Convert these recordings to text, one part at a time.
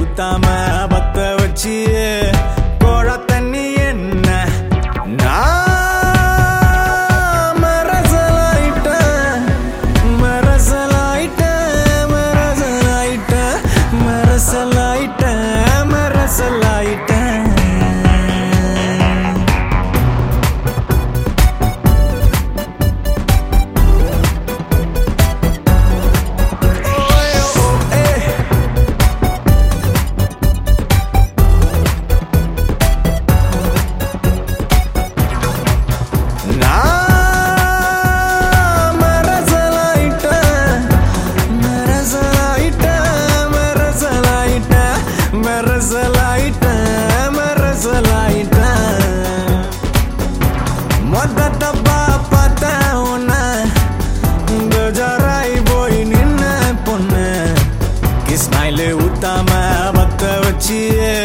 ஊத்தாம பத்த வச்சியே. பாலு ஊத்தாம பத்த வச்சியே.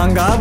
manga